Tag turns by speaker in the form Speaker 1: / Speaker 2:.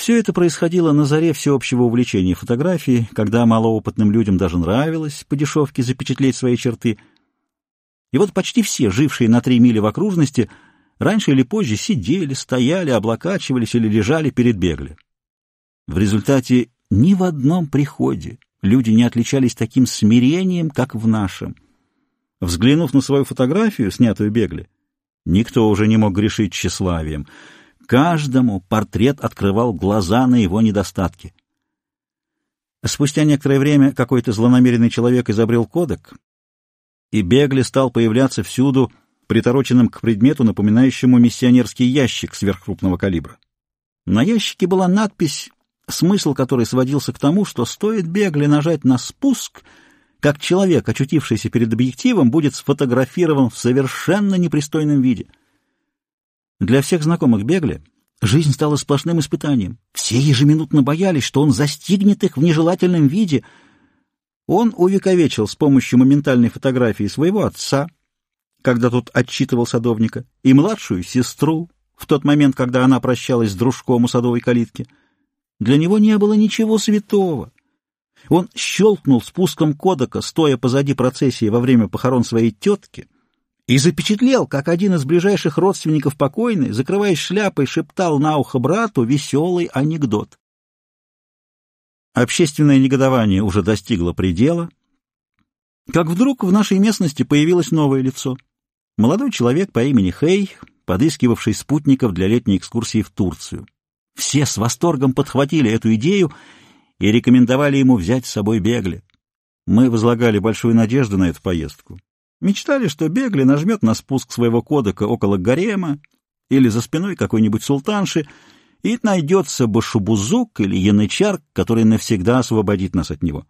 Speaker 1: Все это происходило на заре всеобщего увлечения фотографией, когда малоопытным людям даже нравилось по дешевке запечатлеть свои черты. И вот почти все, жившие на три мили в окружности, раньше или позже сидели, стояли, облокачивались или лежали перед Бегли. В результате ни в одном приходе люди не отличались таким смирением, как в нашем. Взглянув на свою фотографию, снятую Бегли, никто уже не мог грешить тщеславием — Каждому портрет открывал глаза на его недостатки. Спустя некоторое время какой-то злонамеренный человек изобрел кодек, и Бегли стал появляться всюду, притороченным к предмету, напоминающему миссионерский ящик сверхкрупного калибра. На ящике была надпись, смысл которой сводился к тому, что стоит Бегли нажать на спуск, как человек, очутившийся перед объективом, будет сфотографирован в совершенно непристойном виде — для всех знакомых Бегли жизнь стала сплошным испытанием. Все ежеминутно боялись, что он застигнет их в нежелательном виде. Он увековечил с помощью моментальной фотографии своего отца, когда тот отчитывал садовника, и младшую сестру в тот момент, когда она прощалась с дружком у садовой калитки. Для него не было ничего святого. Он щелкнул спуском кодека, стоя позади процессии во время похорон своей тетки — и запечатлел, как один из ближайших родственников покойной, закрываясь шляпой, шептал на ухо брату веселый анекдот. Общественное негодование уже достигло предела, как вдруг в нашей местности появилось новое лицо. Молодой человек по имени Хей, подыскивавший спутников для летней экскурсии в Турцию. Все с восторгом подхватили эту идею и рекомендовали ему взять с собой Бегли. Мы возлагали большую надежду на эту поездку. Мечтали, что Бегли нажмет на спуск своего кодека около гарема или за спиной какой-нибудь султанши, и найдется башубузук или янычар, который навсегда освободит нас от него.